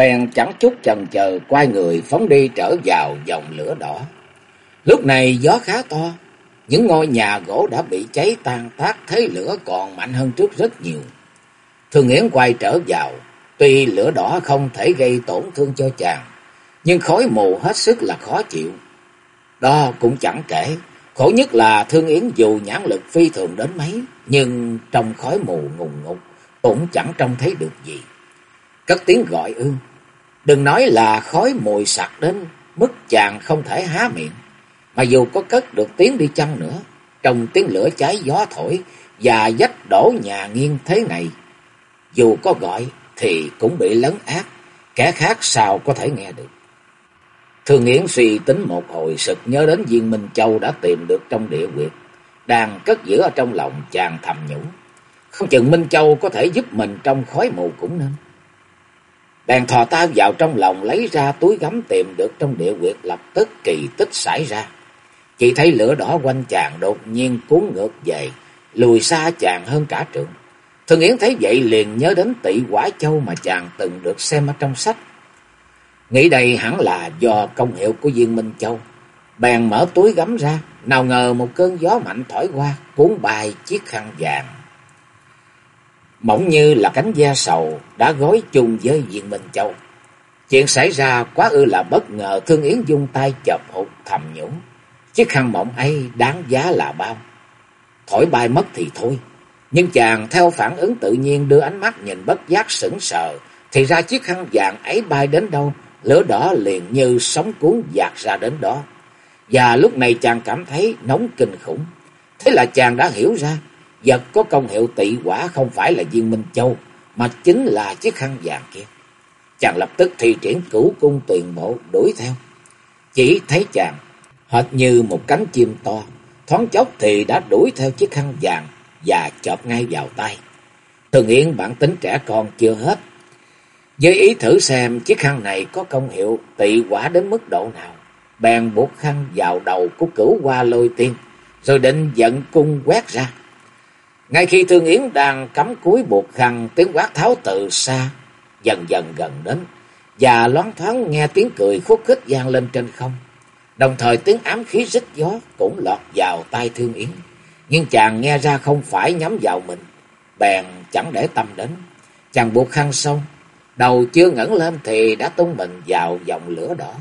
Bèn chẳng chút chần chờ quay người phóng đi trở vào dòng lửa đỏ. Lúc này gió khá to, những ngôi nhà gỗ đã bị cháy tan tác, thế lửa còn mạnh hơn trước rất nhiều. Thường Yến quay trở vào, tuy lửa đỏ không thể gây tổn thương cho chàng, nhưng khói mù hết sức là khó chịu. Đó cũng chẳng kể, khổ nhất là Thương Yến dù nhãn lực phi thường đến mấy, nhưng trong khói mù ngùng ngục cũng chẳng trông thấy được gì. Cất tiếng gọi ương. Đừng nói là khói mùi sặc đến mức chàng không thể há miệng. Mà dù có cất được tiếng đi chăng nữa, trong tiếng lửa cháy gió thổi và dách đổ nhà nghiêng thế này, dù có gọi thì cũng bị lấn át, kẻ khác sao có thể nghe được. Thường Nghiễn suy tính một hồi sực nhớ đến viên Minh Châu đã tìm được trong địa quyệt, đang cất giữ ở trong lòng chàng thầm nhủ. Không chừng Minh Châu có thể giúp mình trong khói mù cũng nên. Bèn thò tay vào trong lòng lấy ra túi gấm tìm được trong địa quyệt lập tức kỳ tích xảy ra. Chỉ thấy lửa đỏ quanh chàng đột nhiên cuốn ngược về, lùi xa chàng hơn cả trượng. Thường Yến thấy vậy liền nhớ đến tỷ quả châu mà chàng từng được xem ở trong sách. Nghĩ đây hẳn là do công hiệu của viên Minh Châu. Bèn mở túi gấm ra, nào ngờ một cơn gió mạnh thổi qua, cuốn bay chiếc khăn vàng mỏng như là cánh da sầu đã gói chung với viên Minh Châu. Chuyện xảy ra quá ư là bất ngờ, Thương Yến dung tay chập hụt thầm nhủ. Chiếc khăn mỏng ấy đáng giá là bao. Thổi bay mất thì thôi. Nhưng chàng theo phản ứng tự nhiên đưa ánh mắt nhìn bất giác sững sờ. Thì ra chiếc khăn vàng ấy bay đến đâu, lửa đỏ liền như sóng cuốn dạt ra đến đó. Và lúc này chàng cảm thấy nóng kinh khủng. Thế là chàng đã hiểu ra, Vật có công hiệu tị quả không phải là viên Minh Châu, mà chính là chiếc khăn vàng kia. Chàng lập tức thi triển cửu cung tuyền bộ đuổi theo. Chỉ thấy chàng hệt như một cánh chim to, thoáng chốc thì đã đuổi theo chiếc khăn vàng và chộp ngay vào tay. Thường Yên bản tính trẻ con chưa hết. Với ý thử xem chiếc khăn này có công hiệu tị quả đến mức độ nào. Bèn buộc khăn vào đầu của cửu hoa lôi tiên, rồi định dẫn cung quét ra. Ngay khi Thương Yến đang cắm cúi buộc khăn, tiếng quát tháo từ xa, dần dần gần đến, và loáng thoáng nghe tiếng cười khúc khích vang lên trên không. Đồng thời tiếng ám khí rít gió cũng lọt vào tai Thương Yến. Nhưng chàng nghe ra không phải nhắm vào mình, bèn chẳng để tâm đến. Chàng buộc khăn xong, đầu chưa ngẩng lên thì đã tung mình vào dòng lửa đỏ.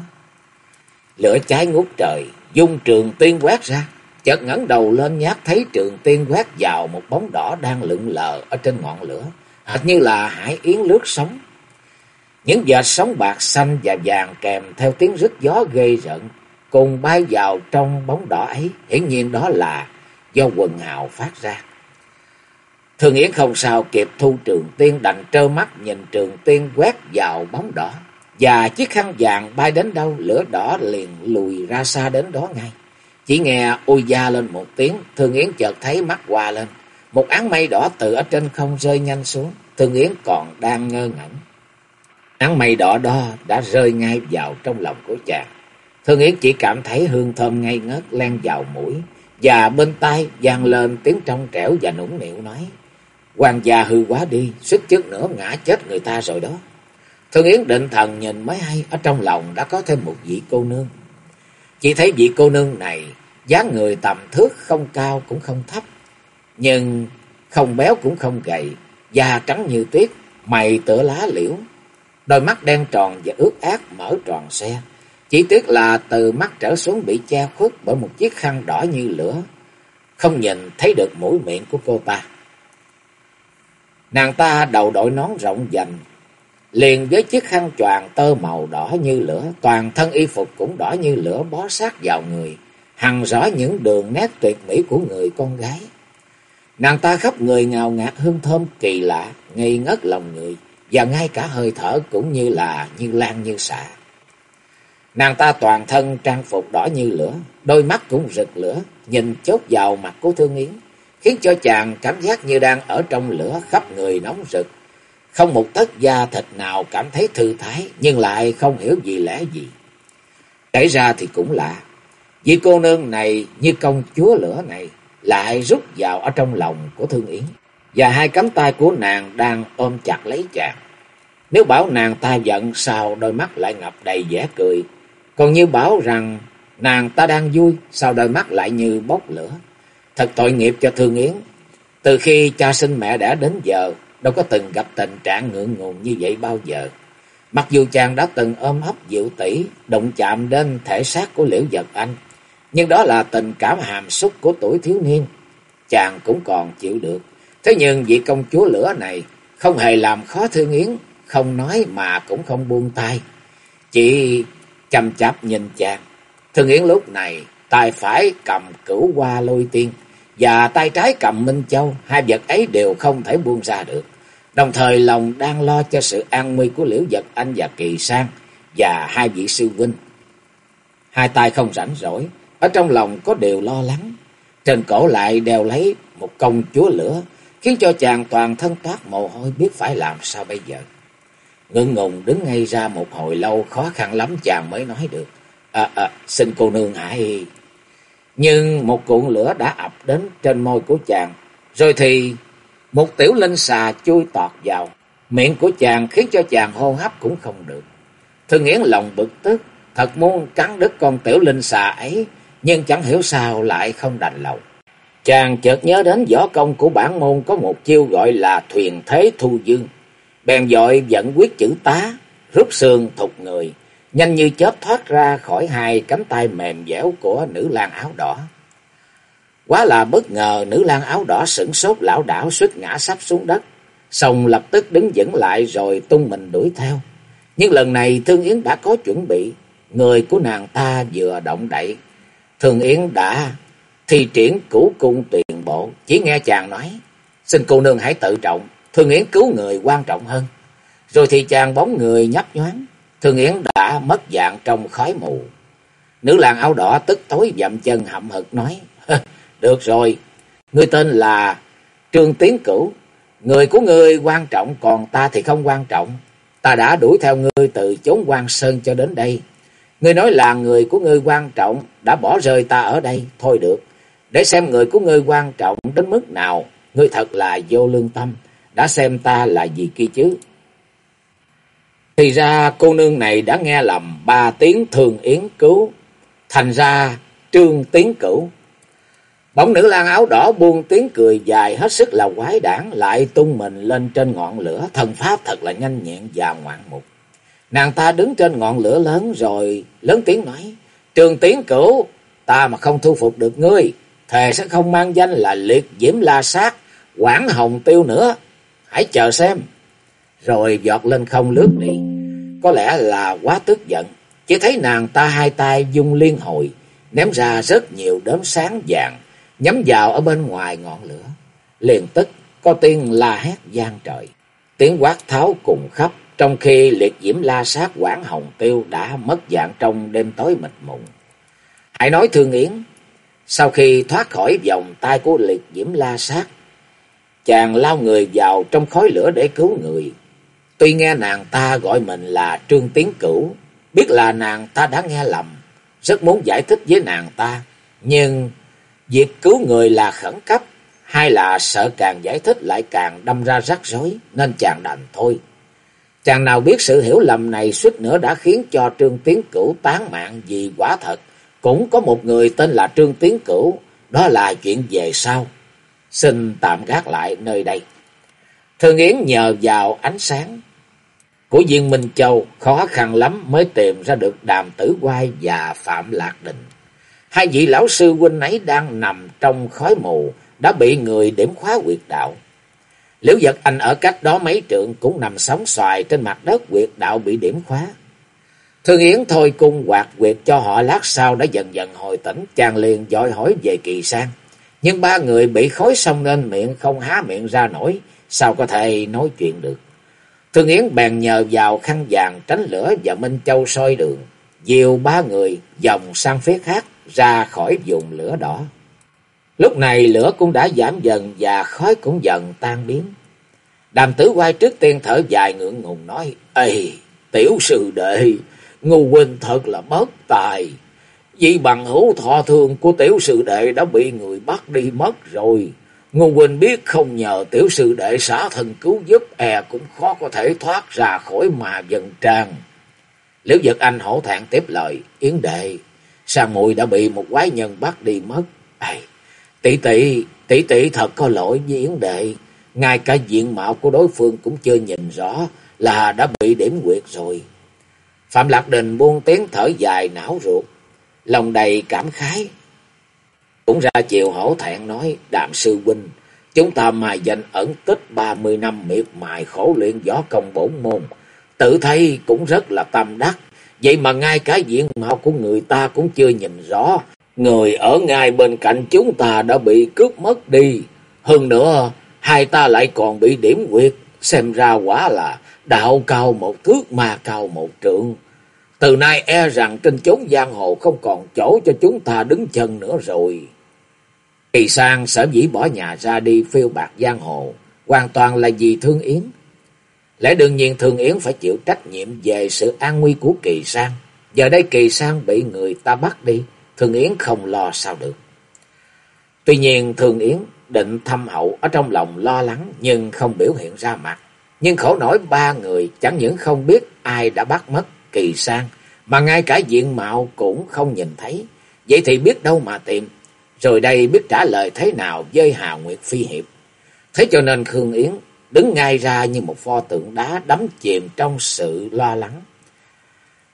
Lửa cháy ngút trời, dung trường tiên quét ra, chợt ngẩng đầu lên nhát thấy trường tiên quét vào một bóng đỏ đang lượn lờ ở trên ngọn lửa, hệt như là hải yến lướt sóng. Những vệt sóng bạc xanh và vàng kèm theo tiếng rít gió ghê rợn, cùng bay vào trong bóng đỏ ấy, hiển nhiên đó là do quần hào phát ra. Thường Yến không sao kịp thu trường tiên đành trơ mắt nhìn trường tiên quét vào bóng đỏ. Và chiếc khăn vàng bay đến đâu, lửa đỏ liền lùi ra xa đến đó ngay. Chỉ nghe ôi da lên một tiếng, Thương Yến chợt thấy mắt hòa lên. Một áng mây đỏ từ ở trên không rơi nhanh xuống, Thương Yến còn đang ngơ ngẩn. Áng mây đỏ đó đã rơi ngay vào trong lòng của chàng. Thương Yến chỉ cảm thấy hương thơm ngây ngất len vào mũi, và bên tai vang lên tiếng trong trẻo và nũng nịu nói. Hoàng gia hư quá đi, suýt chút nữa ngã chết người ta rồi đó. Thương Yến định thần nhìn mới hay, ở trong lòng đã có thêm một vị cô nương. Chỉ thấy vị cô nương này dáng người tầm thước không cao cũng không thấp, nhưng không béo cũng không gầy, da trắng như tuyết, mày tựa lá liễu, đôi mắt đen tròn và ướt át mở tròn xe. Chỉ tiếc là từ mắt trở xuống bị che khuất bởi một chiếc khăn đỏ như lửa, không nhìn thấy được mũi miệng của cô ta. Nàng ta đầu đội nón rộng dành, liền với chiếc khăn choàng tơ màu đỏ như lửa, toàn thân y phục cũng đỏ như lửa bó sát vào người hằng rõ những đường nét tuyệt mỹ của người con gái. Nàng ta khắp người ngào ngạt hương thơm kỳ lạ, ngây ngất lòng người, và ngay cả hơi thở cũng như là như lan như xạ. Nàng ta toàn thân trang phục đỏ như lửa, đôi mắt cũng rực lửa, nhìn chốt vào mặt của Thương Yến, khiến cho chàng cảm giác như đang ở trong lửa khắp người nóng rực. Không một tấc da thịt nào cảm thấy thư thái, nhưng lại không hiểu gì lẽ gì. Kể ra thì cũng lạ, vì cô nương này như công chúa lửa này lại rút vào ở trong lòng của Thương Yến, và hai cánh tay của nàng đang ôm chặt lấy chàng. Nếu bảo nàng ta giận sao đôi mắt lại ngập đầy vẻ cười, còn như bảo rằng nàng ta đang vui sao đôi mắt lại như bốc lửa. Thật tội nghiệp cho Thương Yến. Từ khi cha sinh mẹ đã đến giờ, đâu có từng gặp tình trạng ngượng ngùng như vậy bao giờ. Mặc dù chàng đã từng ôm ấp Diệu tỷ, động chạm đến thể xác của Liễu Giật Anh, nhưng đó là tình cảm hàm xúc của tuổi thiếu niên, chàng cũng còn chịu được. Thế nhưng vị công chúa lửa này không hề làm khó Thương Yến, không nói mà cũng không buông tay, chỉ chăm chạp nhìn chàng. Thương Yến lúc này tay phải cầm cửu hoa lôi tiên và tay trái cầm Minh Châu, hai vật ấy đều không thể buông ra được. Đồng thời lòng đang lo cho sự an nguy của Liễu Vật Anh và Kỳ Sang và hai vị sư huynh. Hai tay không rảnh rỗi, ở trong lòng có điều lo lắng. Trên cổ lại đeo lấy một công chúa lửa, khiến cho chàng toàn thân toát mồ hôi biết phải làm sao bây giờ. Ngưng ngùng đứng ngay ra một hồi lâu khó khăn lắm chàng mới nói được. À, à, xin cô nương hãy... Nhưng một cuộn lửa đã ập đến trên môi của chàng. Rồi thì một tiểu linh xà chui tọt vào. Miệng của chàng khiến cho chàng hô hấp cũng không được. Thư Nghiễn lòng bực tức. Thật muốn cắn đứt con tiểu linh xà ấy. Nhưng chẳng hiểu sao lại không đành lòng. Chàng chợt nhớ đến võ công của bản môn có một chiêu gọi là thuyền thế thu dương. Bèn dội dẫn quyết chữ tá, rút xương thục người, nhanh như chớp thoát ra khỏi hai cánh tay mềm dẻo của nữ lang áo đỏ. Quá là bất ngờ, nữ lang áo đỏ sững sốt lão đảo suýt ngã sắp xuống đất. sòng lập tức đứng vững lại rồi tung mình đuổi theo. Nhưng lần này Thương Yến đã có chuẩn bị, người của nàng ta vừa động đậy. Thương Yến đã thi triển cửu cung tuyển bộ, chỉ nghe chàng nói, xin cô nương hãy tự trọng, Thương Yến cứu người quan trọng hơn. Rồi thì chàng bóng người nhấp nhoáng, Thương Yến đã mất dạng trong khói mù. Nữ làng áo đỏ tức tối dậm chân hậm hực nói, được rồi, ngươi tên là Trương Tiến Cửu, người của ngươi quan trọng còn ta thì không quan trọng. Ta đã đuổi theo ngươi từ chốn quan sơn cho đến đây. Ngươi nói là người của ngươi quan trọng đã bỏ rơi ta ở đây, thôi được. Để xem người của ngươi quan trọng đến mức nào, ngươi thật là vô lương tâm, đã xem ta là gì kia chứ. Thì ra cô nương này đã nghe lầm ba tiếng thường yến cứu, thành ra trương tiến cửu. Bóng nữ lang áo đỏ buông tiếng cười dài hết sức là quái đản lại tung mình lên trên ngọn lửa, thần pháp thật là nhanh nhẹn và ngoạn mục. Nàng ta đứng trên ngọn lửa lớn rồi lớn tiếng nói, Trương Tiến Cửu, ta mà không thu phục được ngươi, thề sẽ không mang danh là liệt diễm la sát, quảng hồng tiêu nữa. Hãy chờ xem. Rồi giọt lên không lướt đi. Có lẽ là quá tức giận. Chỉ thấy nàng ta hai tay dung liên hồi. Ném ra rất nhiều đốm sáng vàng. Nhắm vào ở bên ngoài ngọn lửa. Liền tức, có tiếng la hét gian trời. Tiếng quát tháo cùng khắp. Trong khi liệt diễm la sát quảng hồng tiêu đã mất dạng trong đêm tối mịt mùng. Hãy nói thương yến. Sau khi thoát khỏi vòng tay của liệt diễm la sát, Chàng lao người vào trong khói lửa để cứu người. Tuy nghe nàng ta gọi mình là Trương Tiến Cửu, biết là nàng ta đã nghe lầm, rất muốn giải thích với nàng ta. Nhưng việc cứu người là khẩn cấp, hay là sợ càng giải thích lại càng đâm ra rắc rối, nên chàng đành thôi. Chàng nào biết sự hiểu lầm này suýt nữa đã khiến cho Trương Tiến Cửu tán mạng vì quả thật. Cũng có một người tên là Trương Tiến Cửu, đó là chuyện về sau xin tạm gác lại nơi đây. Thương Yến nhờ vào ánh sáng của viên Minh Châu khó khăn lắm mới tìm ra được Đàm Tử Quai và Phạm Lạc Định. Hai vị lão sư huynh ấy đang nằm trong khói mù, đã bị người điểm khóa quyệt đạo. Liễu Giật Anh ở cách đó mấy trượng cũng nằm sóng xoài trên mặt đất quyệt đạo bị điểm khóa. Thương Yến thôi cung quạt quyệt cho họ lát sau đã dần dần hồi tỉnh, chàng liền dội hỏi về kỳ sang Nhưng ba người bị khói xong nên miệng không há miệng ra nổi, sao có thể nói chuyện được. Thương Yến bèn nhờ vào khăn vàng tránh lửa và Minh Châu soi đường, dìu ba người dòng sang phía khác ra khỏi vùng lửa đỏ. Lúc này lửa cũng đã giảm dần và khói cũng dần tan biến. Đàm tử quay trước tiên thở dài ngượng ngùng nói, Ê, tiểu sư đệ, ngu huynh thật là mất tài. Vì bằng hữu thọ thương của tiểu sư đệ đã bị người bắt đi mất rồi. Ngô Quỳnh biết không nhờ tiểu sư đệ xả thần cứu giúp e cũng khó có thể thoát ra khỏi mà dần trang. Liễu giật anh hổ thẹn tiếp lời, Yến đệ, sang muội đã bị một quái nhân bắt đi mất. Ây, tỷ tỷ, tỷ tỷ thật có lỗi với Yến đệ, ngay cả diện mạo của đối phương cũng chưa nhìn rõ là đã bị điểm quyệt rồi. Phạm Lạc Đình buông tiếng thở dài não ruột, lòng đầy cảm khái. Cũng ra chiều hổ thẹn nói, đàm sư huynh, chúng ta mài danh ẩn tích ba mươi năm miệt mài khổ luyện võ công bổn môn, tự thấy cũng rất là tâm đắc. Vậy mà ngay cả diện mạo của người ta cũng chưa nhìn rõ, người ở ngay bên cạnh chúng ta đã bị cướp mất đi. Hơn nữa, hai ta lại còn bị điểm quyệt, xem ra quả là đạo cao một thước mà cao một trượng. Từ nay e rằng trên chốn giang hồ không còn chỗ cho chúng ta đứng chân nữa rồi. Kỳ sang sở dĩ bỏ nhà ra đi phiêu bạc giang hồ, hoàn toàn là vì Thương Yến. Lẽ đương nhiên Thương Yến phải chịu trách nhiệm về sự an nguy của Kỳ sang. Giờ đây Kỳ sang bị người ta bắt đi, Thương Yến không lo sao được. Tuy nhiên Thương Yến định thâm hậu ở trong lòng lo lắng nhưng không biểu hiện ra mặt. Nhưng khổ nổi ba người chẳng những không biết ai đã bắt mất Kỳ sang, mà ngay cả diện mạo cũng không nhìn thấy. Vậy thì biết đâu mà tìm, rồi đây biết trả lời thế nào với Hà Nguyệt Phi Hiệp. Thế cho nên Khương Yến đứng ngay ra như một pho tượng đá đắm chìm trong sự lo lắng.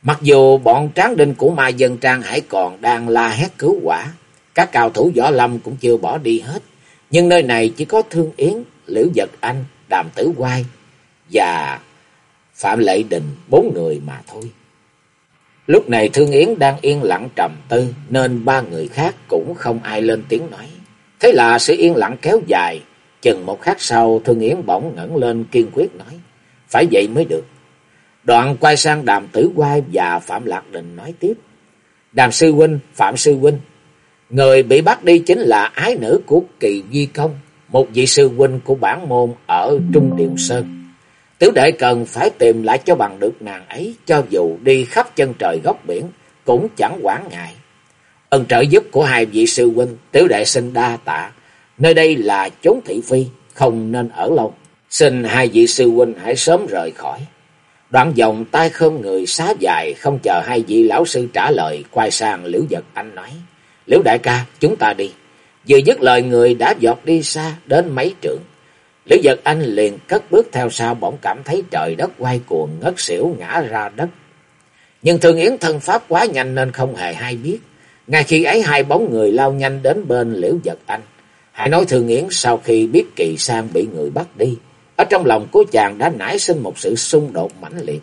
Mặc dù bọn tráng đinh của Mai Dân Trang hãy còn đang la hét cứu quả, các cao thủ võ lâm cũng chưa bỏ đi hết, nhưng nơi này chỉ có Thương Yến, Liễu Giật Anh, Đàm Tử Quai và Phạm Lệ Đình bốn người mà thôi. Lúc này Thương Yến đang yên lặng trầm tư nên ba người khác cũng không ai lên tiếng nói. Thế là sự yên lặng kéo dài, chừng một khắc sau Thương Yến bỗng ngẩng lên kiên quyết nói, phải vậy mới được. Đoạn quay sang Đàm Tử Quai và Phạm Lạc Đình nói tiếp. Đàm Sư Huynh, Phạm Sư Huynh, người bị bắt đi chính là ái nữ của Kỳ Duy Công, một vị sư huynh của bản môn ở Trung Điều Sơn. Tiểu đệ cần phải tìm lại cho bằng được nàng ấy, cho dù đi khắp chân trời góc biển, cũng chẳng quản ngại. Ân trợ giúp của hai vị sư huynh, tiểu đệ xin đa tạ. Nơi đây là chốn thị phi, không nên ở lâu. Xin hai vị sư huynh hãy sớm rời khỏi. Đoạn dòng tay khom người xá dài, không chờ hai vị lão sư trả lời, quay sang Liễu Giật Anh nói. Liễu đại ca, chúng ta đi. Vừa dứt lời người đã dọt đi xa đến mấy trượng. Liễu giật anh liền cất bước theo sau, bỗng cảm thấy trời đất quay cuồng, ngất xỉu, ngã ra đất. Nhưng thường Yến thân pháp quá nhanh nên không hề hay biết. Ngay khi ấy, hai bóng người lao nhanh đến bên Liễu giật anh. Hãy nói thường Yến, sau khi biết Kỳ Sang bị người bắt đi. Ở trong lòng của chàng đã nảy sinh một sự xung đột mãnh liệt.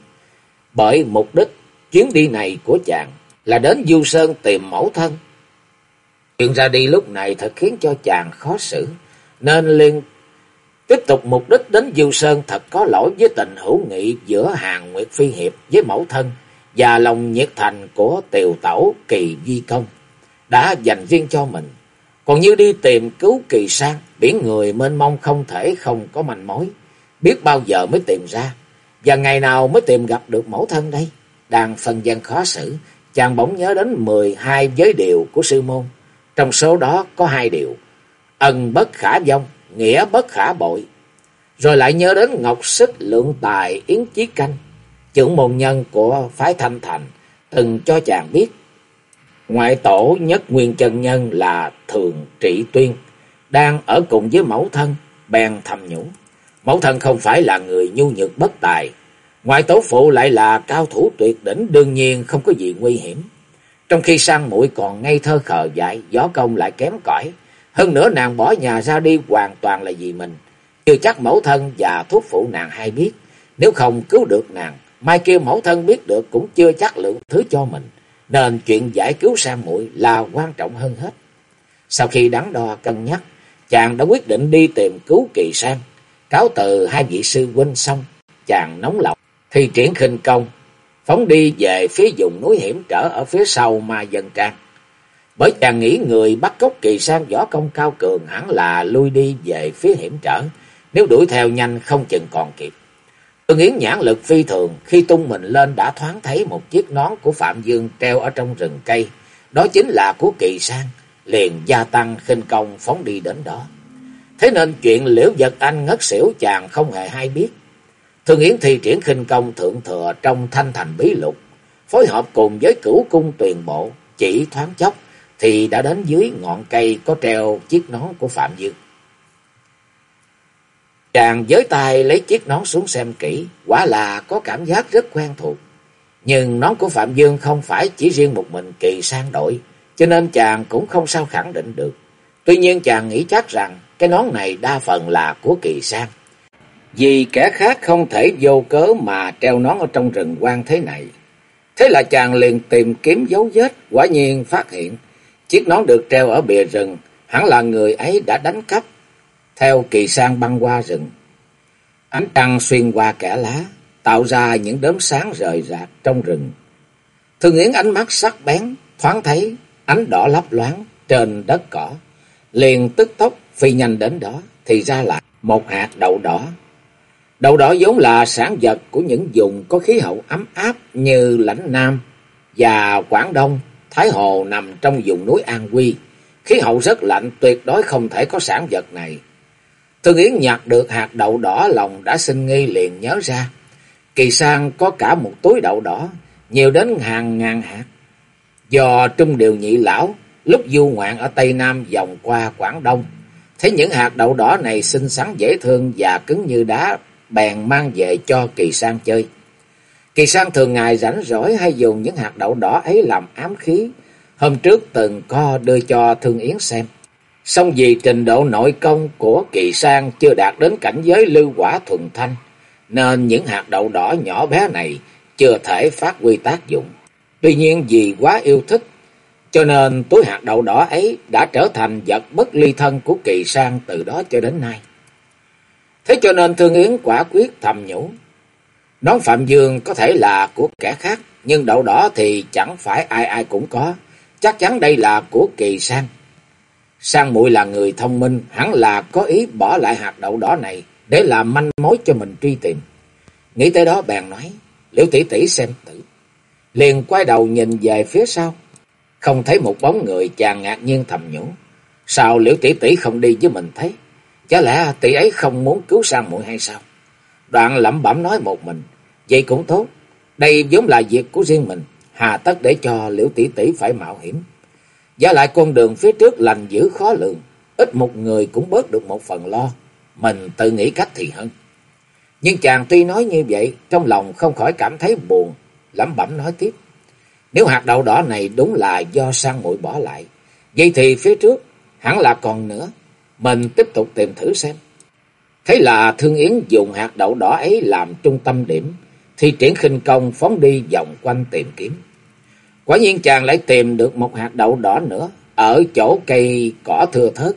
Bởi mục đích chuyến đi này của chàng là đến Du Sơn tìm mẫu thân. Chuyện ra đi lúc này thật khiến cho chàng khó xử. Nên liên Tiếp tục mục đích đến Diêu Sơn thật có lỗi với tình hữu nghị giữa Hàng Nguyệt Phi Hiệp với mẫu thân và lòng nhiệt thành của tiều tẩu kỳ di công đã dành riêng cho mình. Còn như đi tìm cứu kỳ sang, biển người mênh mông không thể không có manh mối. Biết bao giờ mới tìm ra, và ngày nào mới tìm gặp được mẫu thân đây. Đang phần dân khó xử, chàng bỗng nhớ đến mười hai giới điều của sư môn. Trong số đó có hai điều, ân bất khả vong nghĩa bất khả bội. Rồi lại nhớ đến Ngọc Xích Lượng Tài Yến Chí Canh, trưởng môn nhân của phái Thanh Thành, từng cho chàng biết. Ngoại tổ nhất nguyên chân nhân là Thường Trị Tuyên, đang ở cùng với mẫu thân, bèn thầm nhủ. Mẫu thân không phải là người nhu nhược bất tài, ngoại tổ phụ lại là cao thủ tuyệt đỉnh đương nhiên không có gì nguy hiểm. Trong khi sang mũi còn ngây thơ khờ dại, gió công lại kém cỏi, hơn nữa nàng bỏ nhà ra đi hoàn toàn là vì mình. Chưa chắc mẫu thân và thuốc phụ nàng hay biết. Nếu không cứu được nàng, mai kia mẫu thân biết được cũng chưa chắc lượng thứ cho mình. Nên chuyện giải cứu sang muội là quan trọng hơn hết. Sau khi đắn đo cân nhắc, chàng đã quyết định đi tìm cứu kỳ sang. Cáo từ hai vị sư huynh xong, chàng nóng lòng, thì triển khinh công, phóng đi về phía vùng núi hiểm trở ở phía sau ma dân trang. Bởi chàng nghĩ người bắt cốc kỳ sang võ công cao cường hẳn là lui đi về phía hiểm trở, nếu đuổi theo nhanh không chừng còn kịp. Tôi Yến nhãn lực phi thường, khi tung mình lên đã thoáng thấy một chiếc nón của Phạm Dương treo ở trong rừng cây. Đó chính là của kỳ sang, liền gia tăng khinh công phóng đi đến đó. Thế nên chuyện liễu vật anh ngất xỉu chàng không hề hay biết. Thương Yến thi triển khinh công thượng thừa trong thanh thành bí lục, phối hợp cùng với cửu cung tuyền bộ, chỉ thoáng chốc thì đã đến dưới ngọn cây có treo chiếc nón của Phạm Dương. Chàng giới tay lấy chiếc nón xuống xem kỹ, quả là có cảm giác rất quen thuộc. Nhưng nón của Phạm Dương không phải chỉ riêng một mình kỳ sang đội, cho nên chàng cũng không sao khẳng định được. Tuy nhiên chàng nghĩ chắc rằng cái nón này đa phần là của kỳ sang. Vì kẻ khác không thể vô cớ mà treo nón ở trong rừng quan thế này. Thế là chàng liền tìm kiếm dấu vết, quả nhiên phát hiện chiếc nón được treo ở bìa rừng, hẳn là người ấy đã đánh cắp theo kỳ sang băng qua rừng. Ánh trăng xuyên qua kẻ lá, tạo ra những đốm sáng rời rạc trong rừng. Thương Yến ánh mắt sắc bén, thoáng thấy ánh đỏ lấp loáng trên đất cỏ, liền tức tốc phi nhanh đến đó, thì ra là một hạt đậu đỏ. Đậu đỏ vốn là sản vật của những vùng có khí hậu ấm áp như lãnh Nam và Quảng Đông, Thái Hồ nằm trong vùng núi An Quy. Khí hậu rất lạnh, tuyệt đối không thể có sản vật này. Thương Yến nhặt được hạt đậu đỏ lòng đã sinh nghi liền nhớ ra. Kỳ sang có cả một túi đậu đỏ, nhiều đến hàng ngàn hạt. Do Trung Điều Nhị Lão lúc du ngoạn ở Tây Nam vòng qua Quảng Đông, thấy những hạt đậu đỏ này xinh xắn dễ thương và cứng như đá, bèn mang về cho Kỳ sang chơi. Kỳ sang thường ngày rảnh rỗi hay dùng những hạt đậu đỏ ấy làm ám khí. Hôm trước từng co đưa cho Thương Yến xem. Song vì trình độ nội công của kỳ sang chưa đạt đến cảnh giới lưu quả thuần thanh, nên những hạt đậu đỏ nhỏ bé này chưa thể phát huy tác dụng. Tuy nhiên vì quá yêu thích, cho nên túi hạt đậu đỏ ấy đã trở thành vật bất ly thân của kỳ sang từ đó cho đến nay. Thế cho nên Thương Yến quả quyết thầm nhủ. Nón Phạm Dương có thể là của kẻ khác, nhưng đậu đỏ thì chẳng phải ai ai cũng có. Chắc chắn đây là của kỳ sang. Sang muội là người thông minh, hẳn là có ý bỏ lại hạt đậu đỏ này để làm manh mối cho mình truy tìm. Nghĩ tới đó bèn nói, liễu tỷ tỷ xem tử. Liền quay đầu nhìn về phía sau, không thấy một bóng người chàng ngạc nhiên thầm nhủ. Sao liễu tỷ tỷ không đi với mình thấy? Chả lẽ tỷ ấy không muốn cứu sang muội hay sao? Đoạn lẩm bẩm nói một mình, vậy cũng tốt. Đây vốn là việc của riêng mình, hà tất để cho liễu tỷ tỷ phải mạo hiểm. Giá lại con đường phía trước lành dữ khó lường, ít một người cũng bớt được một phần lo, mình tự nghĩ cách thì hơn. Nhưng chàng tuy nói như vậy, trong lòng không khỏi cảm thấy buồn, lẩm bẩm nói tiếp. Nếu hạt đậu đỏ này đúng là do sang muội bỏ lại, vậy thì phía trước hẳn là còn nữa, mình tiếp tục tìm thử xem. Thế là Thương Yến dùng hạt đậu đỏ ấy làm trung tâm điểm, thì triển khinh công phóng đi vòng quanh tìm kiếm. Quả nhiên chàng lại tìm được một hạt đậu đỏ nữa, ở chỗ cây cỏ thưa thớt.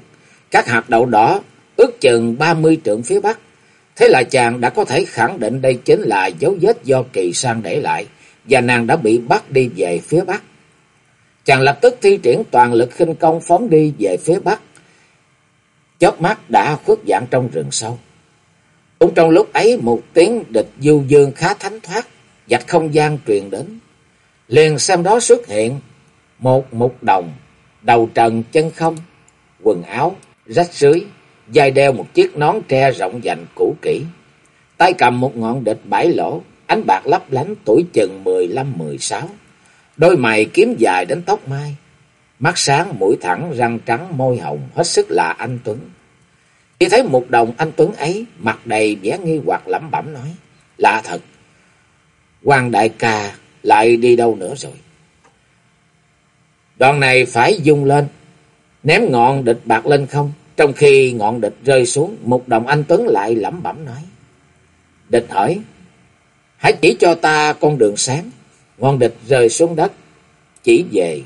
Các hạt đậu đỏ ước chừng ba mươi trượng phía bắc. Thế là chàng đã có thể khẳng định đây chính là dấu vết do kỳ sang để lại, và nàng đã bị bắt đi về phía bắc. Chàng lập tức thi triển toàn lực khinh công phóng đi về phía bắc. chớp mắt đã khuất dạng trong rừng sâu. Cũng trong lúc ấy một tiếng địch du dương khá thánh thoát, dạch không gian truyền đến. Liền xem đó xuất hiện một mục đồng, đầu trần chân không, quần áo, rách rưới, dài đeo một chiếc nón tre rộng dành cũ kỹ. Tay cầm một ngọn địch bãi lỗ, ánh bạc lấp lánh tuổi chừng mười lăm mười sáu. Đôi mày kiếm dài đến tóc mai, mắt sáng, mũi thẳng, răng trắng, môi hồng, hết sức là anh Tuấn. Khi thấy một đồng anh Tuấn ấy, mặt đầy vẻ nghi hoặc lẩm bẩm nói, lạ thật. Hoàng đại ca lại đi đâu nữa rồi. Đoạn này phải dung lên, ném ngọn địch bạc lên không, trong khi ngọn địch rơi xuống, một đồng anh Tuấn lại lẩm bẩm nói. Địch hỏi, hãy chỉ cho ta con đường sáng, ngọn địch rơi xuống đất, chỉ về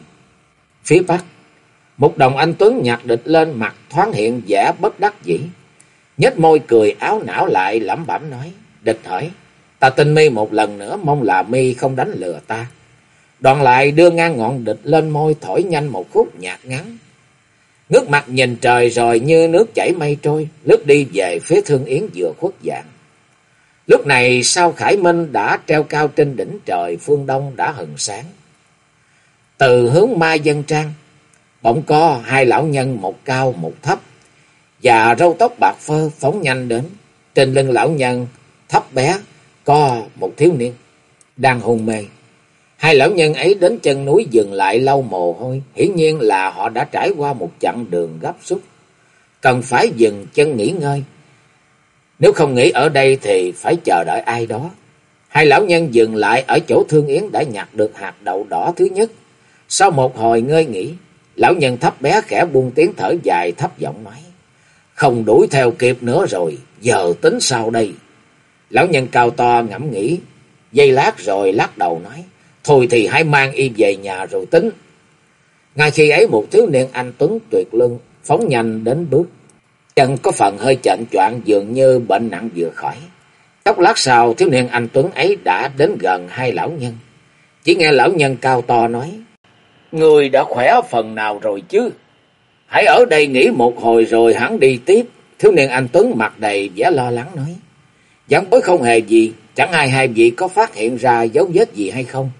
phía bắc. Một đồng anh Tuấn nhặt địch lên mặt thoáng hiện vẻ bất đắc dĩ. nhếch môi cười áo não lại lẩm bẩm nói. Địch hỏi, ta tin mi một lần nữa mong là mi không đánh lừa ta. đoàn lại đưa ngang ngọn địch lên môi thổi nhanh một khúc nhạc ngắn. Ngước mặt nhìn trời rồi như nước chảy mây trôi, lướt đi về phía thương yến vừa khuất dạng. Lúc này sao Khải Minh đã treo cao trên đỉnh trời phương đông đã hừng sáng. Từ hướng Mai Dân Trang, bỗng có hai lão nhân một cao một thấp, và râu tóc bạc phơ phóng nhanh đến. Trên lưng lão nhân thấp bé có một thiếu niên đang hôn mê. Hai lão nhân ấy đến chân núi dừng lại lau mồ hôi, hiển nhiên là họ đã trải qua một chặng đường gấp rút, cần phải dừng chân nghỉ ngơi. Nếu không nghỉ ở đây thì phải chờ đợi ai đó. Hai lão nhân dừng lại ở chỗ Thương Yến đã nhặt được hạt đậu đỏ thứ nhất. Sau một hồi ngơi nghỉ, lão nhân thấp bé khẽ buông tiếng thở dài thấp giọng nói. Không đuổi theo kịp nữa rồi, giờ tính sao đây? Lão nhân cao to ngẫm nghĩ, giây lát rồi lắc đầu nói. Thôi thì hãy mang y về nhà rồi tính. Ngay khi ấy một thiếu niên anh Tuấn tuyệt lưng phóng nhanh đến bước. Chân có phần hơi chệnh choạng dường như bệnh nặng vừa khỏi. Chốc lát sau thiếu niên anh Tuấn ấy đã đến gần hai lão nhân. Chỉ nghe lão nhân cao to nói. Người đã khỏe phần nào rồi chứ? Hãy ở đây nghỉ một hồi rồi hắn đi tiếp. Thiếu niên anh Tuấn mặt đầy vẻ lo lắng nói. Chẳng bối không hề gì, chẳng ai hai vị có phát hiện ra dấu vết gì hay không?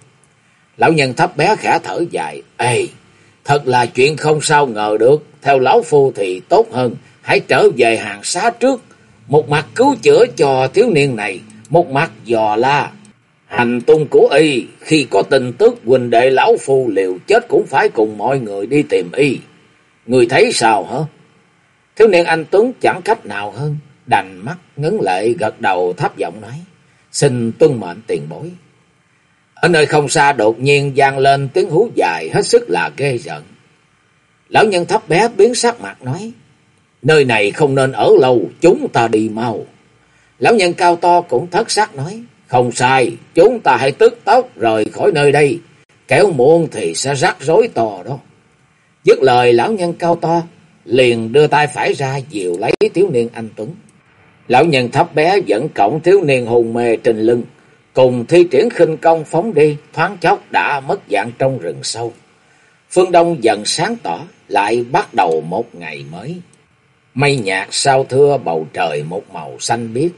Lão nhân thấp bé khẽ thở dài. Ê, thật là chuyện không sao ngờ được. Theo lão phu thì tốt hơn. Hãy trở về hàng xá trước. Một mặt cứu chữa cho thiếu niên này. Một mặt dò la. Hành tung của y. Khi có tin tức huynh đệ lão phu liều chết cũng phải cùng mọi người đi tìm y. Người thấy sao hả? Thiếu niên anh Tuấn chẳng cách nào hơn. Đành mắt ngấn lệ gật đầu thấp giọng nói. Xin tuân mệnh tiền bối. Ở nơi không xa đột nhiên vang lên tiếng hú dài hết sức là ghê giận. Lão nhân thấp bé biến sắc mặt nói. Nơi này không nên ở lâu, chúng ta đi mau. Lão nhân cao to cũng thất sắc nói. Không sai, chúng ta hãy tức tốc rời khỏi nơi đây. Kéo muôn thì sẽ rắc rối to đó. Dứt lời lão nhân cao to, liền đưa tay phải ra dìu lấy thiếu niên anh Tuấn. Lão nhân thấp bé dẫn cổng thiếu niên hồn mê trên lưng cùng thi triển khinh công phóng đi, thoáng chốc đã mất dạng trong rừng sâu. Phương Đông dần sáng tỏ, lại bắt đầu một ngày mới. Mây nhạt sao thưa bầu trời một màu xanh biếc.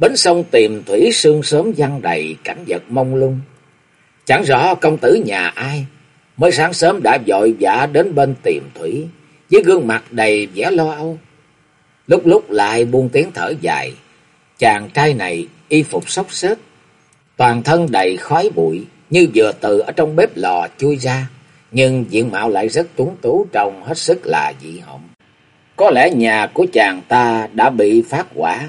Bến sông tìm thủy sương sớm văng đầy cảnh vật mông lung. Chẳng rõ công tử nhà ai, mới sáng sớm đã vội vã đến bên tìm thủy, với gương mặt đầy vẻ lo âu. Lúc lúc lại buông tiếng thở dài, chàng trai này y phục xốc xếch, toàn thân đầy khói bụi, như vừa từ ở trong bếp lò chui ra, nhưng diện mạo lại rất tuấn tú trông hết sức là dị họng. Có lẽ nhà của chàng ta đã bị phát quả,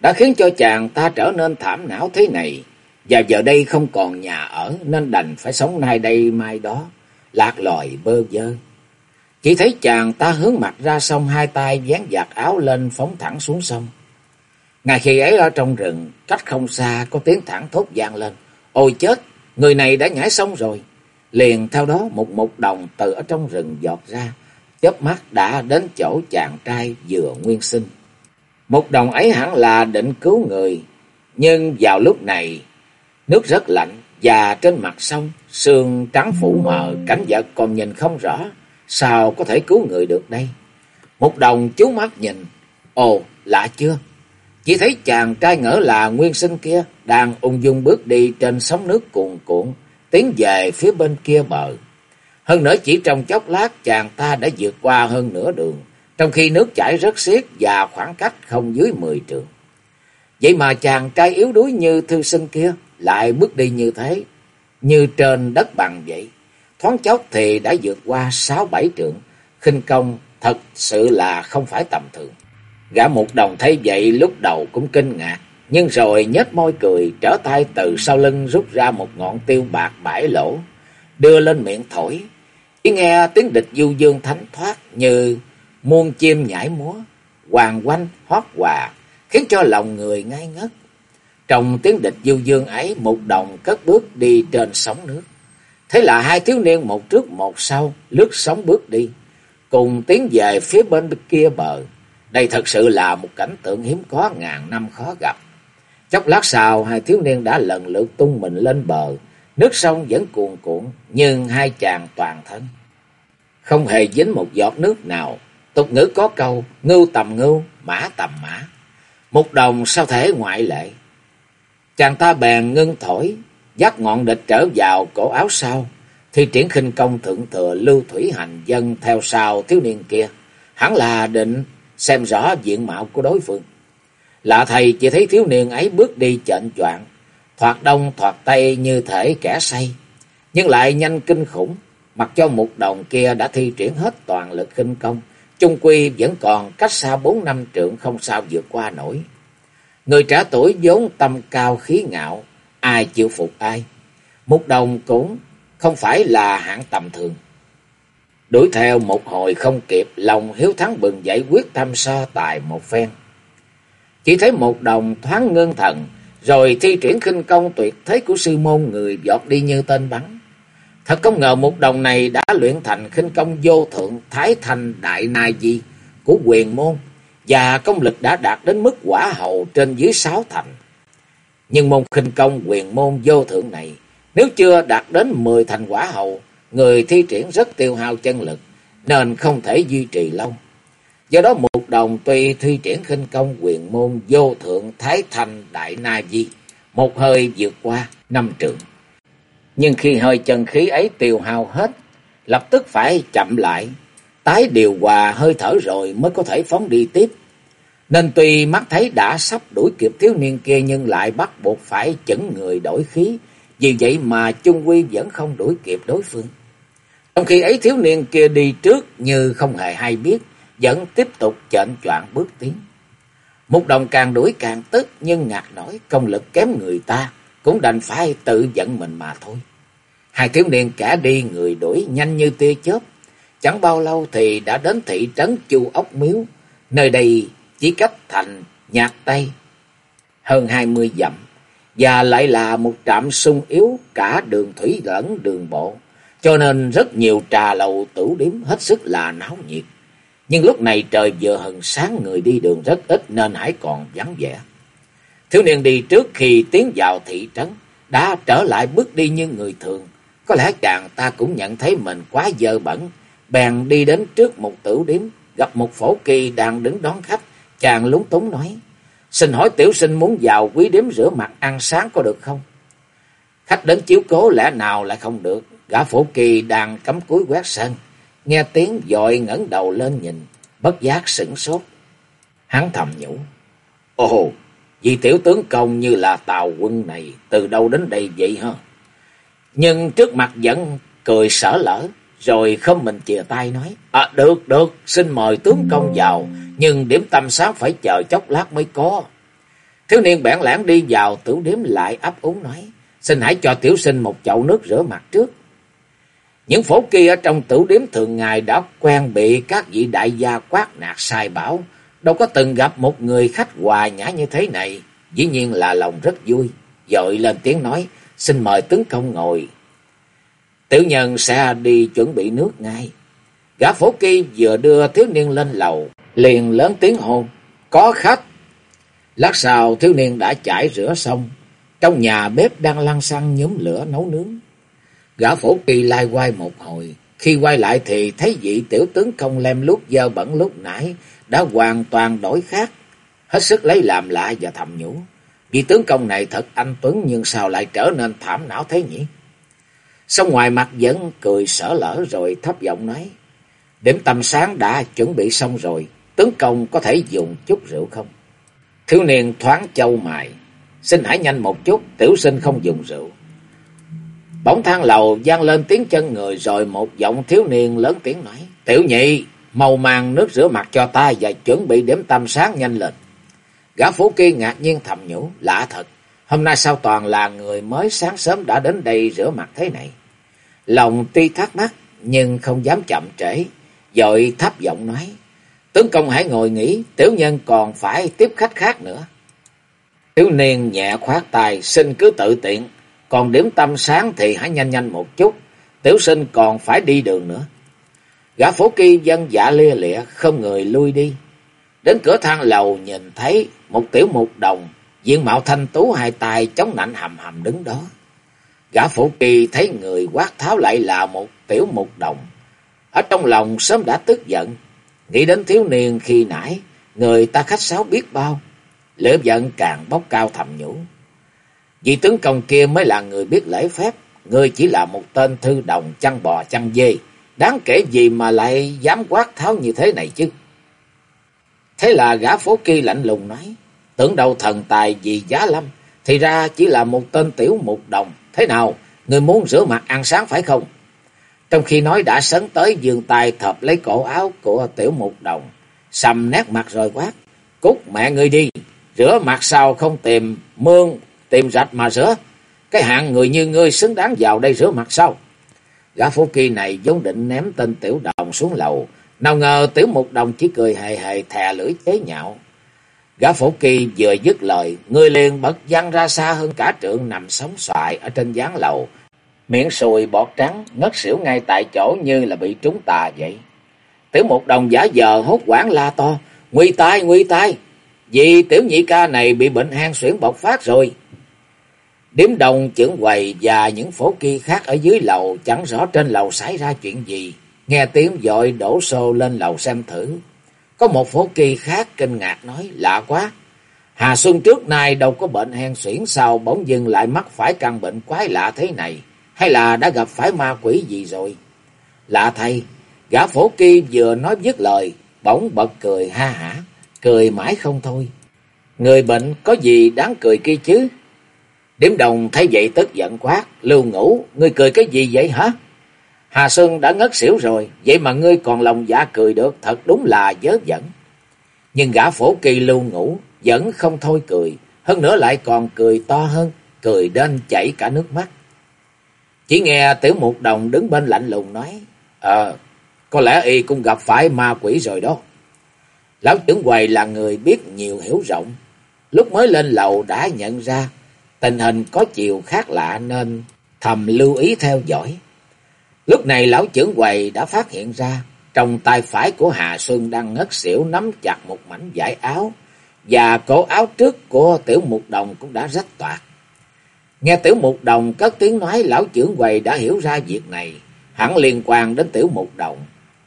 đã khiến cho chàng ta trở nên thảm não thế này, và giờ đây không còn nhà ở nên đành phải sống nay đây mai đó, lạc lòi bơ vơ. Chỉ thấy chàng ta hướng mặt ra sông hai tay dán giặt áo lên phóng thẳng xuống sông. Ngay khi ấy ở trong rừng, cách không xa có tiếng thẳng thốt vang lên. Ôi chết, người này đã nhảy sông rồi. Liền theo đó một một đồng từ ở trong rừng giọt ra, chớp mắt đã đến chỗ chàng trai vừa nguyên sinh. Một đồng ấy hẳn là định cứu người, nhưng vào lúc này, nước rất lạnh và trên mặt sông, sương trắng phủ mờ, cảnh vật còn nhìn không rõ, sao có thể cứu người được đây? Một đồng chú mắt nhìn, ồ, lạ chưa? Chỉ thấy chàng trai ngỡ là nguyên sinh kia đang ung dung bước đi trên sóng nước cuồn cuộn, tiến về phía bên kia bờ. Hơn nữa chỉ trong chốc lát chàng ta đã vượt qua hơn nửa đường, trong khi nước chảy rất xiết và khoảng cách không dưới mười trượng. Vậy mà chàng trai yếu đuối như thư sinh kia lại bước đi như thế, như trên đất bằng vậy. Thoáng chốc thì đã vượt qua sáu bảy trượng, khinh công thật sự là không phải tầm thường. Gã một đồng thấy vậy lúc đầu cũng kinh ngạc, nhưng rồi nhếch môi cười, trở tay từ sau lưng rút ra một ngọn tiêu bạc bãi lỗ, đưa lên miệng thổi. Chỉ nghe tiếng địch du dương thánh thoát như muôn chim nhảy múa, hoàng quanh hót hòa, khiến cho lòng người ngây ngất. Trong tiếng địch du dương ấy, một đồng cất bước đi trên sóng nước. Thế là hai thiếu niên một trước một sau, lướt sóng bước đi, cùng tiến về phía bên kia bờ. Đây thật sự là một cảnh tượng hiếm có ngàn năm khó gặp. Chốc lát sau, hai thiếu niên đã lần lượt tung mình lên bờ, nước sông vẫn cuồn cuộn, nhưng hai chàng toàn thân. Không hề dính một giọt nước nào, tục ngữ có câu, ngưu tầm ngưu, mã tầm mã. Một đồng sao thể ngoại lệ. Chàng ta bèn ngưng thổi, dắt ngọn địch trở vào cổ áo sau, thì triển khinh công thượng thừa lưu thủy hành dân theo sau thiếu niên kia. Hẳn là định xem rõ diện mạo của đối phương. Lạ thầy chỉ thấy thiếu niên ấy bước đi chệnh choạng, thoạt đông thoạt tây như thể kẻ say, nhưng lại nhanh kinh khủng, mặc cho một đồng kia đã thi triển hết toàn lực khinh công, chung quy vẫn còn cách xa bốn năm trượng không sao vượt qua nổi. Người trẻ tuổi vốn tâm cao khí ngạo, ai chịu phục ai. Một đồng cũng không phải là hạng tầm thường. Đuổi theo một hồi không kịp, lòng hiếu thắng bừng dậy quyết tham so tài một phen. Chỉ thấy một đồng thoáng ngưng thần, rồi thi triển khinh công tuyệt thế của sư môn người giọt đi như tên bắn. Thật không ngờ một đồng này đã luyện thành khinh công vô thượng Thái Thành Đại Na Di của quyền môn và công lực đã đạt đến mức quả hậu trên dưới sáu thành. Nhưng môn khinh công quyền môn vô thượng này nếu chưa đạt đến mười thành quả hậu, người thi triển rất tiêu hao chân lực nên không thể duy trì lâu. Do đó một đồng tuy thi triển khinh công quyền môn vô thượng Thái Thành Đại Na Di, một hơi vượt qua năm trường. Nhưng khi hơi chân khí ấy tiêu hao hết, lập tức phải chậm lại, tái điều hòa hơi thở rồi mới có thể phóng đi tiếp. Nên tuy mắt thấy đã sắp đuổi kịp thiếu niên kia nhưng lại bắt buộc phải chẩn người đổi khí, vì vậy mà chung quy vẫn không đuổi kịp đối phương. Trong khi ấy thiếu niên kia đi trước như không hề hay biết, vẫn tiếp tục chệnh choạng bước tiến. Một đồng càng đuổi càng tức nhưng ngạc nổi công lực kém người ta, cũng đành phải tự giận mình mà thôi. Hai thiếu niên cả đi người đuổi nhanh như tia chớp. Chẳng bao lâu thì đã đến thị trấn Chu Ốc Miếu, nơi đây chỉ cách thành nhạc Tây hơn hai mươi dặm, và lại là một trạm sung yếu cả đường thủy lẫn đường bộ, cho nên rất nhiều trà lầu tửu điếm hết sức là náo nhiệt. Nhưng lúc này trời vừa hừng sáng người đi đường rất ít nên hãy còn vắng vẻ. Thiếu niên đi trước khi tiến vào thị trấn, đã trở lại bước đi như người thường, có lẽ chàng ta cũng nhận thấy mình quá dơ bẩn, bèn đi đến trước một tử điếm, gặp một phổ kỳ đang đứng đón khách, chàng lúng túng nói, xin hỏi tiểu sinh muốn vào quý điếm rửa mặt ăn sáng có được không? Khách đến chiếu cố lẽ nào lại không được, gã phổ kỳ đang cắm cúi quét sân, nghe tiếng dội ngẩng đầu lên nhìn, bất giác sửng sốt. Hắn thầm nhủ, ồ, vì tiểu tướng công như là tàu quân này, từ đâu đến đây vậy hả? Nhưng trước mặt vẫn cười sở lỡ, rồi không mình chìa tay nói, À được, được, xin mời tướng công vào, nhưng điểm tâm sáng phải chờ chốc lát mới có. Thiếu niên bản lãng đi vào tiểu điếm lại ấp úng nói, xin hãy cho tiểu sinh một chậu nước rửa mặt trước. Những phổ kia ở trong tử điếm thường ngày đã quen bị các vị đại gia quát nạt sai bảo, đâu có từng gặp một người khách hòa nhã như thế này, dĩ nhiên là lòng rất vui, dội lên tiếng nói, xin mời tướng công ngồi. Tiểu nhân sẽ đi chuẩn bị nước ngay. Gã phổ kỳ vừa đưa thiếu niên lên lầu, liền lớn tiếng hôn, có khách. Lát sau thiếu niên đã chải rửa xong, trong nhà bếp đang lăn xăng nhóm lửa nấu nướng. Gã phổ kỳ lai quay một hồi, khi quay lại thì thấy vị tiểu tướng công lem lút dơ bẩn lúc nãy đã hoàn toàn đổi khác, hết sức lấy làm lạ và thầm nhủ. Vị tướng công này thật anh Tuấn nhưng sao lại trở nên thảm não thế nhỉ? Xong ngoài mặt vẫn cười sở lỡ rồi thấp giọng nói. Điểm tâm sáng đã chuẩn bị xong rồi, tướng công có thể dùng chút rượu không? Thiếu niên thoáng châu mài, xin hãy nhanh một chút, tiểu sinh không dùng rượu. Bỗng thang lầu vang lên tiếng chân người rồi một giọng thiếu niên lớn tiếng nói. Tiểu nhị, màu màng nước rửa mặt cho ta và chuẩn bị điểm tâm sáng nhanh lên. Gã phủ kia ngạc nhiên thầm nhủ, lạ thật, hôm nay sao toàn là người mới sáng sớm đã đến đây rửa mặt thế này. Lòng tuy thắc mắc, nhưng không dám chậm trễ, dội thấp giọng nói, tướng công hãy ngồi nghỉ, tiểu nhân còn phải tiếp khách khác nữa. Thiếu niên nhẹ khoát tay, xin cứ tự tiện, còn điểm tâm sáng thì hãy nhanh nhanh một chút, tiểu sinh còn phải đi đường nữa. Gã phố kia dân dạ lia lịa, không người lui đi. Đến cửa thang lầu nhìn thấy một tiểu mục đồng, diện mạo thanh tú hai tay chống nạnh hầm hầm đứng đó. Gã phổ kỳ thấy người quát tháo lại là một tiểu mục đồng. Ở trong lòng sớm đã tức giận, nghĩ đến thiếu niên khi nãy, người ta khách sáo biết bao. Lửa giận càng bốc cao thầm nhủ. Vì tướng công kia mới là người biết lễ phép, người chỉ là một tên thư đồng chăn bò chăn dê, đáng kể gì mà lại dám quát tháo như thế này chứ. Thế là gã phố kỳ lạnh lùng nói, tưởng đâu thần tài vì giá lâm, thì ra chỉ là một tên tiểu một đồng. Thế nào, người muốn rửa mặt ăn sáng phải không? Trong khi nói đã sấn tới giường tài thập lấy cổ áo của tiểu một đồng, sầm nét mặt rồi quát, cút mẹ người đi, rửa mặt sao không tìm mương, tìm rạch mà rửa. Cái hạng người như ngươi xứng đáng vào đây rửa mặt sao? Gã phố kỳ này vốn định ném tên tiểu đồng xuống lầu, nào ngờ tiểu mục đồng chỉ cười hề hề thè lưỡi chế nhạo. Gã phổ kỳ vừa dứt lời, người liền bật văng ra xa hơn cả trượng nằm sóng xoài ở trên gián lầu. Miệng sùi bọt trắng, ngất xỉu ngay tại chỗ như là bị trúng tà vậy. Tiểu mục đồng giả giờ hốt quảng la to, nguy tai, nguy tai, vì tiểu nhị ca này bị bệnh hang xuyển bộc phát rồi. Điếm đồng trưởng quầy và những phổ kỳ khác ở dưới lầu chẳng rõ trên lầu xảy ra chuyện gì. Nghe tiếng dội đổ xô lên lầu xem thử. Có một phổ kỳ khác kinh ngạc nói lạ quá. Hà Xuân trước nay đâu có bệnh hen suyễn sao bỗng dưng lại mắc phải căn bệnh quái lạ thế này. Hay là đã gặp phải ma quỷ gì rồi? Lạ thay, gã phổ kỳ vừa nói dứt lời, bỗng bật cười ha hả, cười mãi không thôi. Người bệnh có gì đáng cười kia chứ? Điểm đồng thấy vậy tức giận quát, lưu ngủ, ngươi cười cái gì vậy hả? Hà Sơn đã ngất xỉu rồi, vậy mà ngươi còn lòng dạ cười được, thật đúng là dớ dẫn. Nhưng gã phổ kỳ lưu ngủ, vẫn không thôi cười, hơn nữa lại còn cười to hơn, cười đến chảy cả nước mắt. Chỉ nghe tiểu mục đồng đứng bên lạnh lùng nói, Ờ, có lẽ y cũng gặp phải ma quỷ rồi đó. Lão trưởng quầy là người biết nhiều hiểu rộng, lúc mới lên lầu đã nhận ra tình hình có chiều khác lạ nên thầm lưu ý theo dõi. Lúc này lão trưởng quầy đã phát hiện ra, trong tay phải của Hà Xuân đang ngất xỉu nắm chặt một mảnh vải áo, và cổ áo trước của tiểu mục đồng cũng đã rách toạc. Nghe tiểu mục đồng cất tiếng nói lão trưởng quầy đã hiểu ra việc này, hẳn liên quan đến tiểu mục đồng.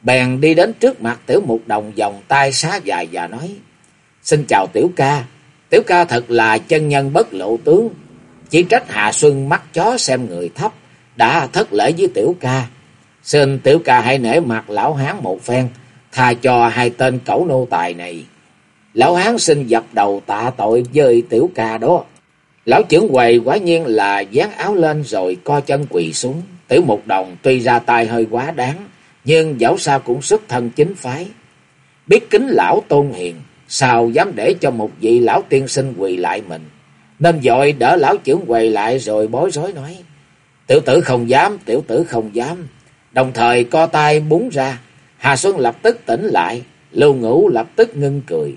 Bèn đi đến trước mặt tiểu mục đồng vòng tay xá dài và nói, Xin chào tiểu ca, tiểu ca thật là chân nhân bất lộ tướng, chỉ trách Hà Xuân mắt chó xem người thấp, đã thất lễ với tiểu ca. Xin tiểu ca hãy nể mặt lão hán một phen, tha cho hai tên cẩu nô tài này. Lão hán xin dập đầu tạ tội với tiểu ca đó. Lão trưởng quầy quả nhiên là dán áo lên rồi co chân quỳ xuống. Tiểu một đồng tuy ra tay hơi quá đáng, nhưng dẫu sao cũng xuất thân chính phái. Biết kính lão tôn hiền, sao dám để cho một vị lão tiên sinh quỳ lại mình. Nên dội đỡ lão trưởng quầy lại rồi bối rối nói. Tiểu tử không dám, tiểu tử không dám. Đồng thời co tay búng ra. Hà Xuân lập tức tỉnh lại. Lưu Ngũ lập tức ngưng cười.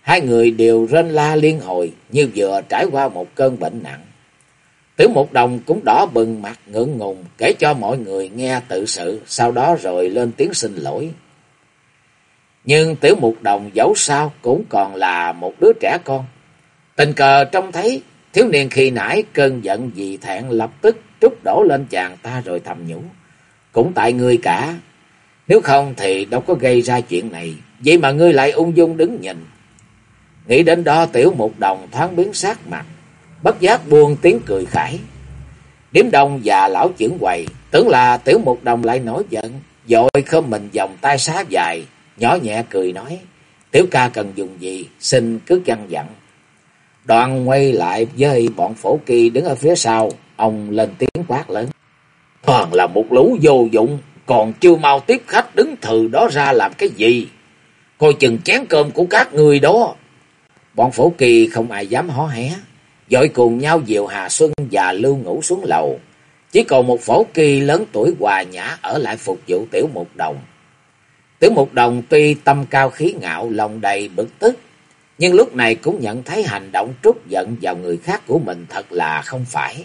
Hai người đều rên la liên hồi như vừa trải qua một cơn bệnh nặng. Tiểu Mục Đồng cũng đỏ bừng mặt ngượng ngùng kể cho mọi người nghe tự sự, sau đó rồi lên tiếng xin lỗi. Nhưng Tiểu Mục Đồng dẫu sao cũng còn là một đứa trẻ con. Tình cờ trông thấy thiếu niên khi nãy cơn giận vì thẹn lập tức trút đổ lên chàng ta rồi thầm nhủ. Cũng tại ngươi cả. Nếu không thì đâu có gây ra chuyện này. Vậy mà ngươi lại ung dung đứng nhìn. Nghĩ đến đó tiểu một đồng thoáng biến sát mặt. Bất giác buông tiếng cười khải. Điếm đông và lão trưởng quầy. Tưởng là tiểu một đồng lại nổi giận. Dội khơm mình vòng tay xá dài. Nhỏ nhẹ cười nói. Tiểu ca cần dùng gì? Xin cứ căn dặn. Đoàn quay lại với bọn phổ kỳ đứng ở phía sau. Ông lên tiếng quát lớn. Toàn là một lũ vô dụng. Còn chưa mau tiếp khách đứng thừ đó ra làm cái gì? Coi chừng chén cơm của các người đó. Bọn phổ kỳ không ai dám hó hé. Dội cùng nhau diệu Hà Xuân và Lưu Ngũ xuống lầu. Chỉ còn một phổ kỳ lớn tuổi hòa nhã ở lại phục vụ tiểu mục đồng. Tiểu mục đồng tuy tâm cao khí ngạo, lòng đầy bực tức. Nhưng lúc này cũng nhận thấy hành động trút giận vào người khác của mình thật là không phải.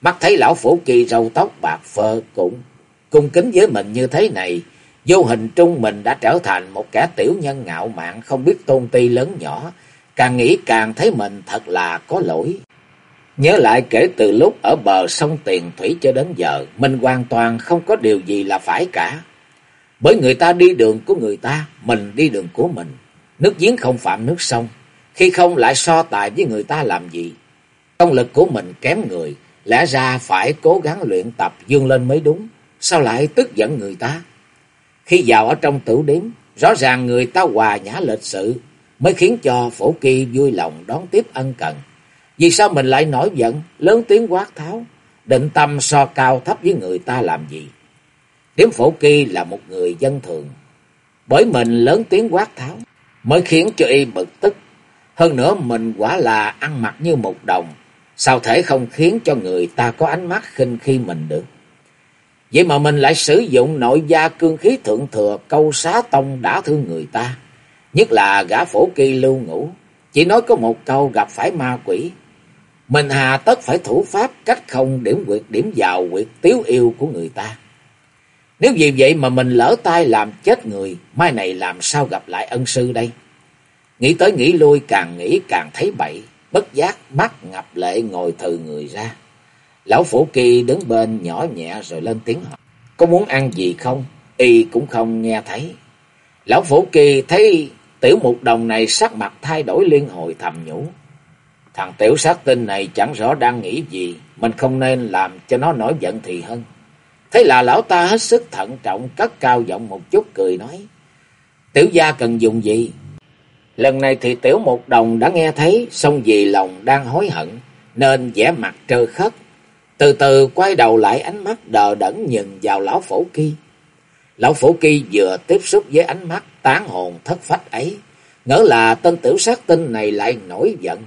Mắt thấy lão phổ kỳ râu tóc bạc phơ cũng cung kính với mình như thế này, vô hình trung mình đã trở thành một kẻ tiểu nhân ngạo mạn không biết tôn ti lớn nhỏ, càng nghĩ càng thấy mình thật là có lỗi. Nhớ lại kể từ lúc ở bờ sông Tiền Thủy cho đến giờ, mình hoàn toàn không có điều gì là phải cả. Bởi người ta đi đường của người ta, mình đi đường của mình. Nước giếng không phạm nước sông, khi không lại so tài với người ta làm gì. Công lực của mình kém người, lẽ ra phải cố gắng luyện tập dương lên mới đúng. Sao lại tức giận người ta? Khi vào ở trong tử điếm, rõ ràng người ta hòa nhã lịch sự, mới khiến cho phổ kỳ vui lòng đón tiếp ân cần. Vì sao mình lại nổi giận, lớn tiếng quát tháo, định tâm so cao thấp với người ta làm gì? Điếm phổ kỳ là một người dân thường, bởi mình lớn tiếng quát tháo, mới khiến cho y bực tức. Hơn nữa mình quả là ăn mặc như một đồng, sao thể không khiến cho người ta có ánh mắt khinh khi mình được. Vậy mà mình lại sử dụng nội gia cương khí thượng thừa câu xá tông đã thương người ta. Nhất là gã phổ kỳ lưu ngủ, chỉ nói có một câu gặp phải ma quỷ. Mình hà tất phải thủ pháp cách không điểm quyệt điểm vào quyệt tiếu yêu của người ta. Nếu vì vậy mà mình lỡ tay làm chết người, mai này làm sao gặp lại ân sư đây? Nghĩ tới nghĩ lui càng nghĩ càng thấy bậy, bất giác mắt ngập lệ ngồi thừ người ra. Lão Phổ Kỳ đứng bên nhỏ nhẹ rồi lên tiếng hỏi. Có muốn ăn gì không? Y cũng không nghe thấy. Lão Phổ Kỳ thấy tiểu mục đồng này sắc mặt thay đổi liên hồi thầm nhủ. Thằng tiểu sát tinh này chẳng rõ đang nghĩ gì. Mình không nên làm cho nó nổi giận thì hơn. Thế là lão ta hết sức thận trọng cất cao giọng một chút cười nói. Tiểu gia cần dùng gì? Lần này thì tiểu một đồng đã nghe thấy, xong vì lòng đang hối hận, nên vẻ mặt trơ khất. Từ từ quay đầu lại ánh mắt đờ đẫn nhìn vào lão phổ kỳ. Lão phổ kỳ vừa tiếp xúc với ánh mắt tán hồn thất phách ấy, ngỡ là tên tiểu sát tinh này lại nổi giận.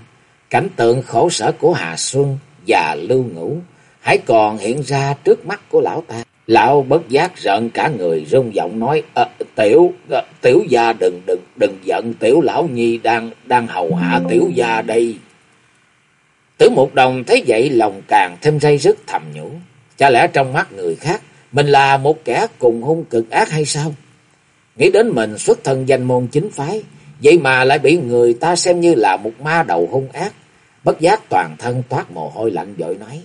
Cảnh tượng khổ sở của Hà Xuân và Lưu Ngũ hãy còn hiện ra trước mắt của lão ta. Lão bất giác rợn cả người rung giọng nói, à, tiểu, à, tiểu gia đừng, đừng, đừng giận, tiểu lão nhi đang, đang hầu hạ tiểu gia đây. Tử một đồng thấy vậy lòng càng thêm dây dứt thầm nhủ. Chả lẽ trong mắt người khác, mình là một kẻ cùng hung cực ác hay sao? Nghĩ đến mình xuất thân danh môn chính phái, vậy mà lại bị người ta xem như là một ma đầu hung ác. Bất giác toàn thân toát mồ hôi lạnh dội nói.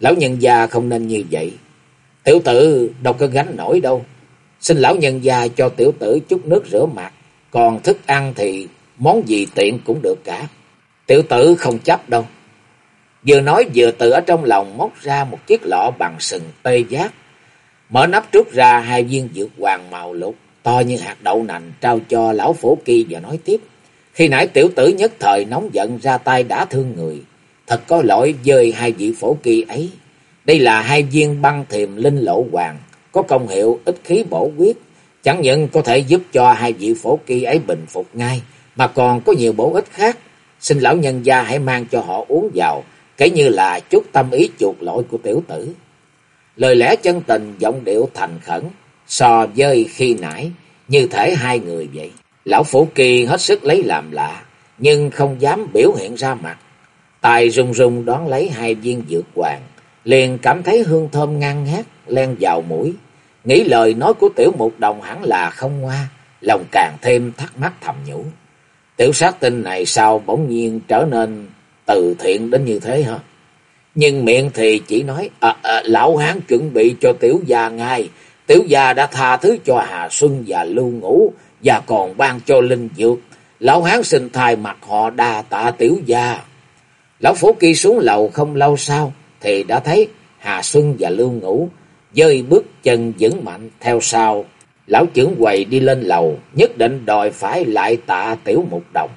Lão nhân gia không nên như vậy. Tiểu tử đâu có gánh nổi đâu. Xin lão nhân gia cho tiểu tử chút nước rửa mặt. Còn thức ăn thì món gì tiện cũng được cả. Tiểu tử không chấp đâu. Vừa nói vừa tự ở trong lòng móc ra một chiếc lọ bằng sừng tê giác. Mở nắp trút ra hai viên dược hoàng màu lục, to như hạt đậu nành trao cho lão phổ kỳ và nói tiếp. Khi nãy tiểu tử nhất thời nóng giận ra tay đã thương người. Thật có lỗi với hai vị phổ kỳ ấy. Đây là hai viên băng thiềm linh lộ hoàng, có công hiệu ít khí bổ quyết. Chẳng những có thể giúp cho hai vị phổ kỳ ấy bình phục ngay, mà còn có nhiều bổ ích khác. Xin lão nhân gia hãy mang cho họ uống vào, kể như là chút tâm ý chuộc lỗi của tiểu tử. Lời lẽ chân tình, giọng điệu thành khẩn, so với khi nãy, như thể hai người vậy. Lão Phổ Kỳ hết sức lấy làm lạ, nhưng không dám biểu hiện ra mặt. Tài rung rung đón lấy hai viên dược hoàng, liền cảm thấy hương thơm ngang ngát, len vào mũi. Nghĩ lời nói của tiểu mục đồng hẳn là không ngoa, lòng càng thêm thắc mắc thầm nhủ. Tiểu sát tinh này sao bỗng nhiên trở nên từ thiện đến như thế hả? Nhưng miệng thì chỉ nói, à, à, lão hán chuẩn bị cho tiểu gia ngay. Tiểu gia đã tha thứ cho Hà Xuân và Lưu Ngũ và còn ban cho linh dược. Lão hán xin thay mặt họ đà tạ tiểu gia. Lão Phổ Kỳ xuống lầu không lâu sau thì đã thấy Hà Xuân và Lưu Ngũ dơi bước chân vững mạnh theo sau. Lão trưởng quầy đi lên lầu, nhất định đòi phải lại tạ tiểu một đồng.